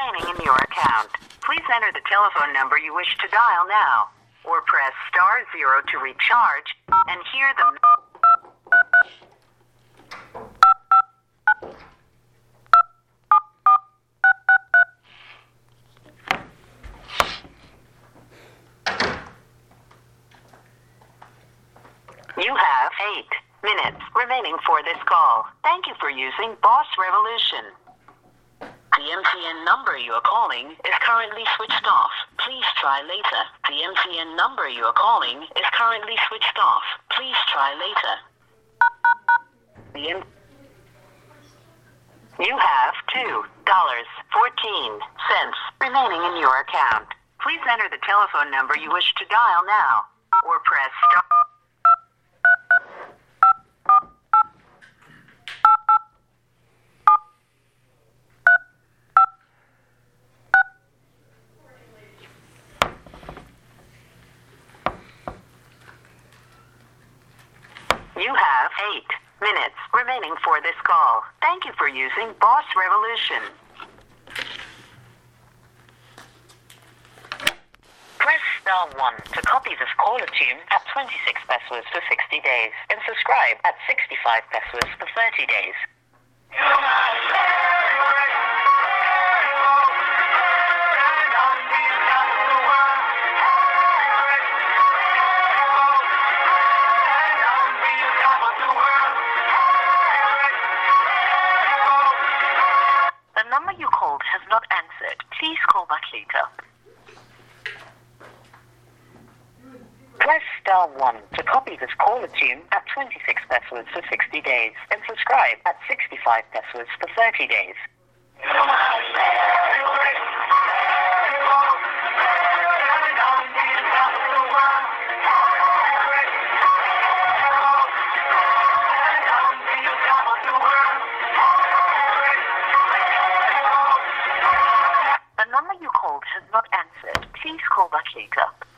remaining in your account. Please enter the telephone number you wish to dial now, or press star zero to recharge and hear the. You have eight minutes remaining for this call. Thank you for using Boss Revolution. MTN number you are calling is currently switched off. Please try later. The MTN number you are calling is currently switched off. Please try later. The M- you have two dollars fourteen cents remaining in your account. Please enter the telephone number you wish to dial now, or press star. You have eight minutes remaining for this call. Thank you for using Boss Revolution. Press star 1 to copy this caller tune at 26 pesos for 60 days and subscribe at 65 pesos for 30 days. Not answered. Please call back later. Press star 1 to copy this caller tune at 26 pesos for 60 days and subscribe at 65 pesos for 30 days. You called has not answered. Please call back later.